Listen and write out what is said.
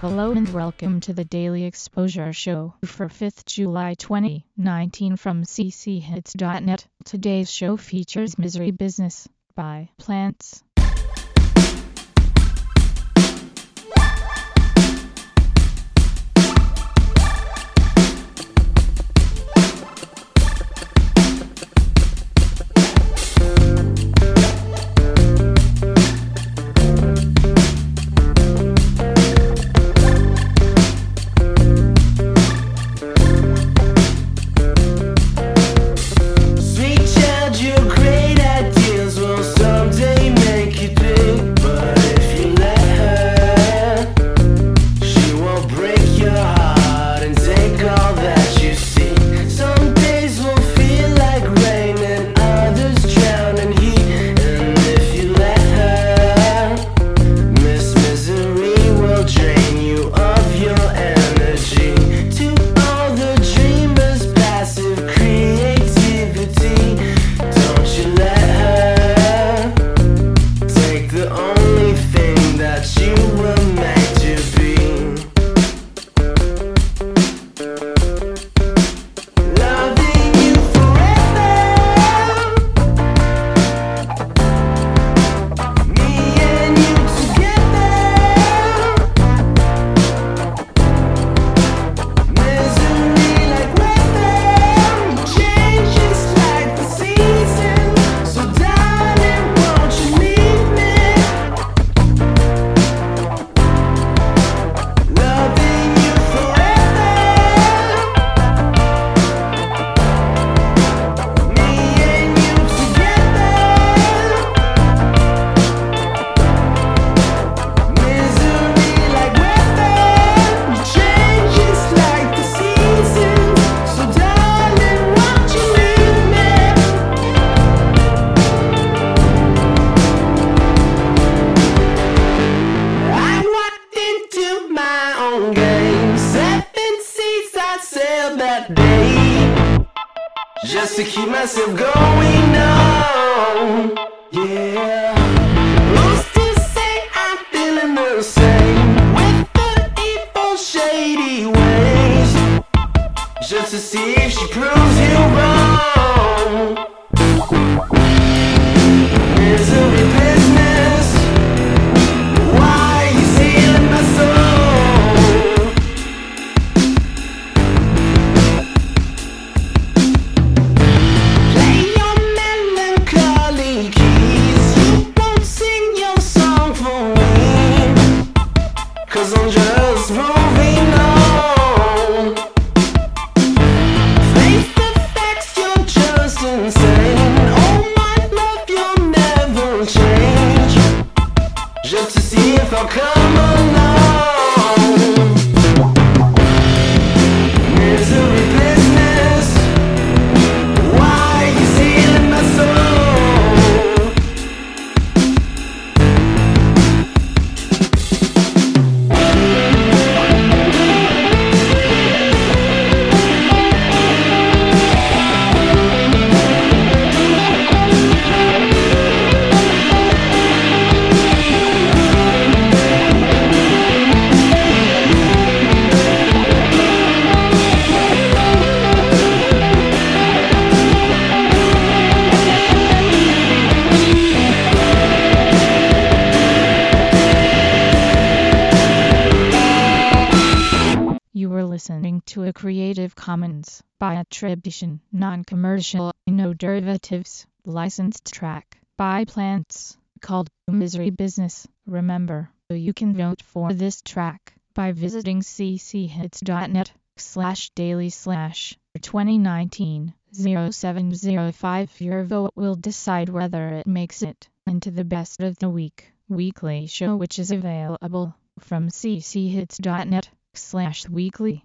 Hello and welcome to the Daily Exposure Show for 5th July 2019 from cchits.net. Today's show features Misery Business by Plants. Own game. Seven seas I sailed that day. Just to keep myself going on. Yeah. Who's to say I'm feeling the same? With the evil, shady ways. Just to see if she proves you wrong. Misery a Creative Commons by attribution, non-commercial, no derivatives, licensed track by Plants called Misery Business. Remember, you can vote for this track by visiting cchits.net slash daily slash 2019 0705. Your vote will decide whether it makes it into the best of the week weekly show which is available from cchits.net slash weekly.